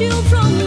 you from